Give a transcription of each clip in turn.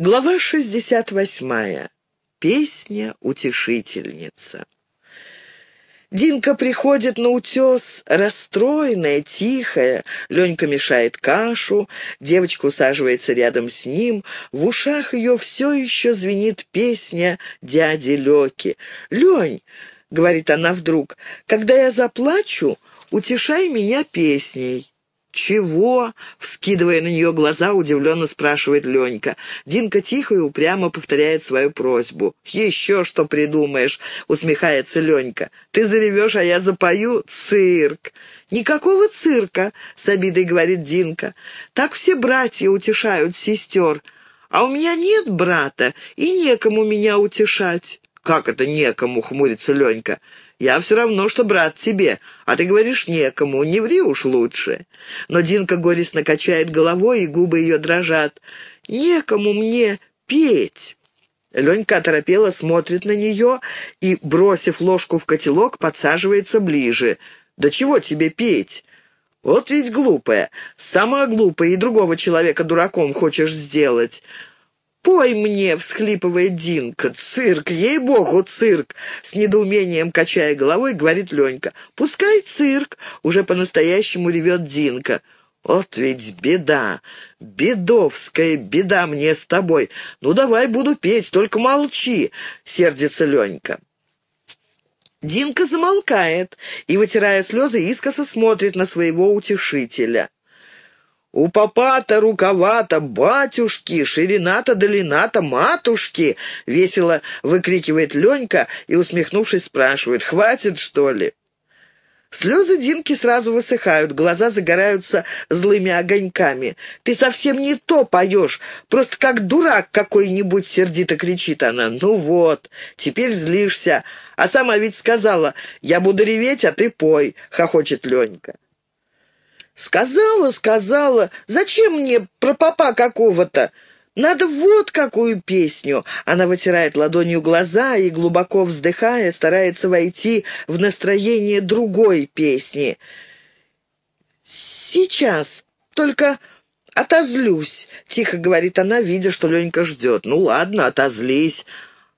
Глава 68. Песня-утешительница. Динка приходит на утес, расстроенная, тихая. Ленька мешает кашу, девочка усаживается рядом с ним. В ушах ее все еще звенит песня дяди Леки. «Лень», — говорит она вдруг, — «когда я заплачу, утешай меня песней». «Чего?» — вскидывая на нее глаза, удивленно спрашивает Ленька. Динка тихо и упрямо повторяет свою просьбу. «Еще что придумаешь?» — усмехается Ленька. «Ты заревешь, а я запою? Цирк!» «Никакого цирка!» — с обидой говорит Динка. «Так все братья утешают сестер. А у меня нет брата, и некому меня утешать». «Как это некому?» — хмурится Ленька. Я все равно, что брат тебе, а ты говоришь некому, не ври уж лучше». Но Динка горестно качает головой, и губы ее дрожат. «Некому мне петь». Ленька оторопело смотрит на нее и, бросив ложку в котелок, подсаживается ближе. «Да чего тебе петь?» «Вот ведь глупая. Сама глупая и другого человека дураком хочешь сделать. «Пой мне!» — всхлипывает Динка. «Цирк! Ей-богу, цирк!» С недоумением, качая головой, говорит Ленька. «Пускай цирк!» — уже по-настоящему ревет Динка. «Вот ведь беда! Бедовская беда мне с тобой! Ну, давай буду петь, только молчи!» — сердится Ленька. Динка замолкает и, вытирая слезы, искоса смотрит на своего утешителя. У папа-то рукава-то батюшки, ширина-то долина-то матушки!» — весело выкрикивает Ленька и, усмехнувшись, спрашивает, «Хватит, что ли?» Слезы Динки сразу высыхают, глаза загораются злыми огоньками. «Ты совсем не то поешь, просто как дурак какой-нибудь!» — сердито кричит она. «Ну вот, теперь злишься. А сама ведь сказала, я буду реветь, а ты пой!» — хохочет Ленька. «Сказала, сказала. Зачем мне про папа какого-то? Надо вот какую песню!» Она вытирает ладонью глаза и, глубоко вздыхая, старается войти в настроение другой песни. «Сейчас, только отозлюсь», — тихо говорит она, видя, что Ленька ждет. «Ну ладно, отозлись.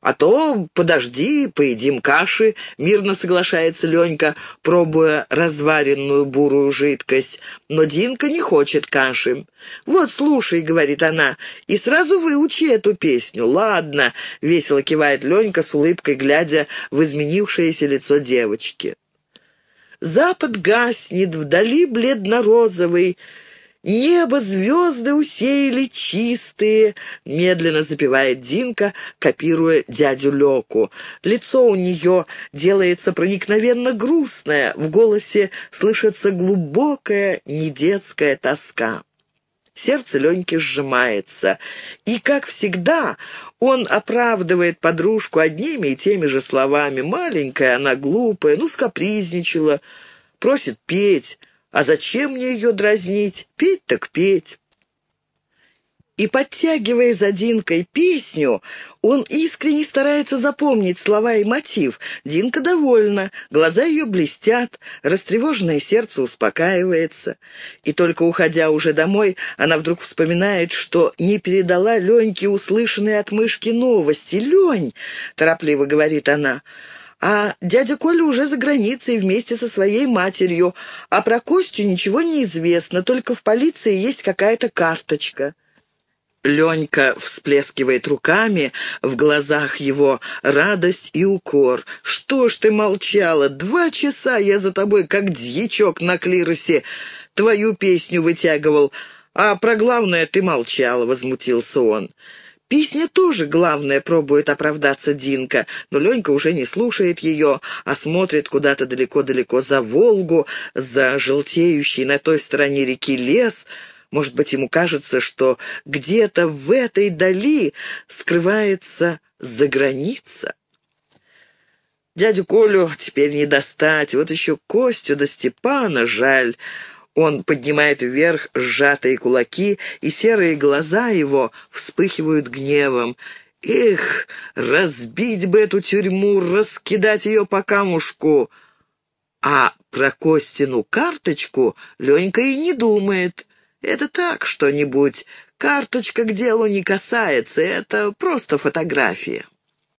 «А то подожди, поедим каши», — мирно соглашается Ленька, пробуя разваренную бурую жидкость. Но Динка не хочет каши. «Вот, слушай», — говорит она, — «и сразу выучи эту песню». «Ладно», — весело кивает Ленька с улыбкой, глядя в изменившееся лицо девочки. Запад гаснет, вдали бледно-розовый, Небо звезды усеяли чистые, медленно запевает Динка, копируя дядю Леку. Лицо у нее делается проникновенно грустное, в голосе слышится глубокая недетская тоска. Сердце Леньки сжимается, и, как всегда, он оправдывает подружку одними и теми же словами. Маленькая она глупая, ну, скапризничала, просит петь. А зачем мне ее дразнить? Петь так петь. И, подтягивая за Динкой песню, он искренне старается запомнить слова и мотив. Динка довольна, глаза ее блестят, растревоженное сердце успокаивается. И только уходя уже домой, она вдруг вспоминает, что не передала Леньке услышанные от мышки новости. «Лень!» — торопливо говорит она — а дядя Коля уже за границей вместе со своей матерью, а про Костю ничего не известно, только в полиции есть какая-то карточка». Ленька всплескивает руками, в глазах его радость и укор. «Что ж ты молчала? Два часа я за тобой, как дьячок на клиросе, твою песню вытягивал, а про главное ты молчала», — возмутился он. Песня тоже, главное, пробует оправдаться Динка, но Ленька уже не слушает ее, а смотрит куда-то далеко-далеко за Волгу, за желтеющий на той стороне реки лес. Может быть, ему кажется, что где-то в этой дали скрывается заграница. Дядю Колю теперь не достать, вот еще Костю да Степана жаль. Он поднимает вверх сжатые кулаки, и серые глаза его вспыхивают гневом. «Эх, разбить бы эту тюрьму, раскидать ее по камушку!» А про Костину карточку Ленька и не думает. Это так, что-нибудь, Карточка к делу не касается, это просто фотография.